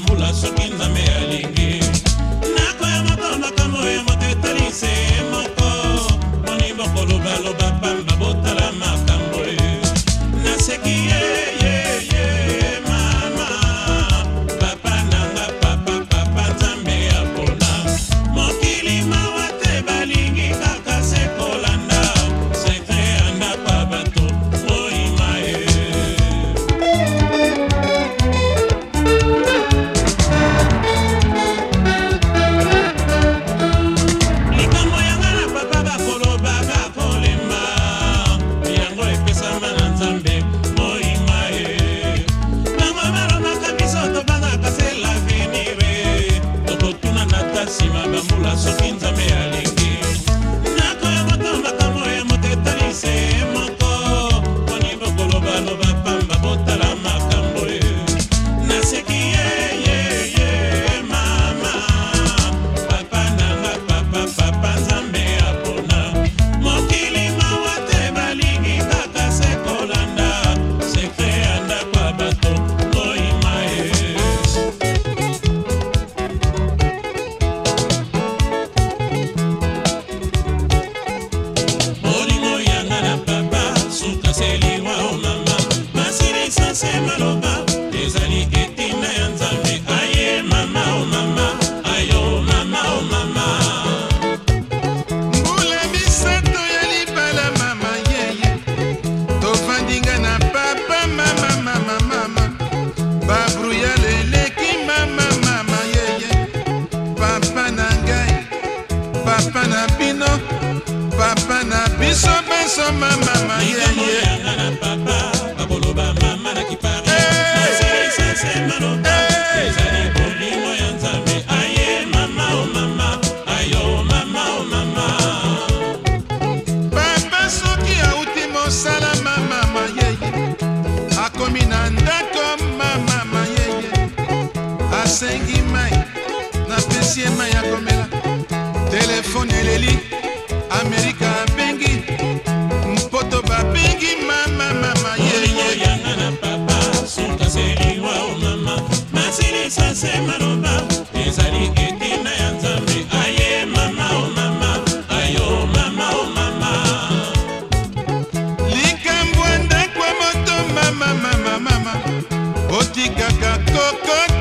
mula soki mama mama yeye bakoloba mama na kipari sasema oh, oh, oh, asengi mai napesi ye mai ya komela telefone eleli amerika coconut.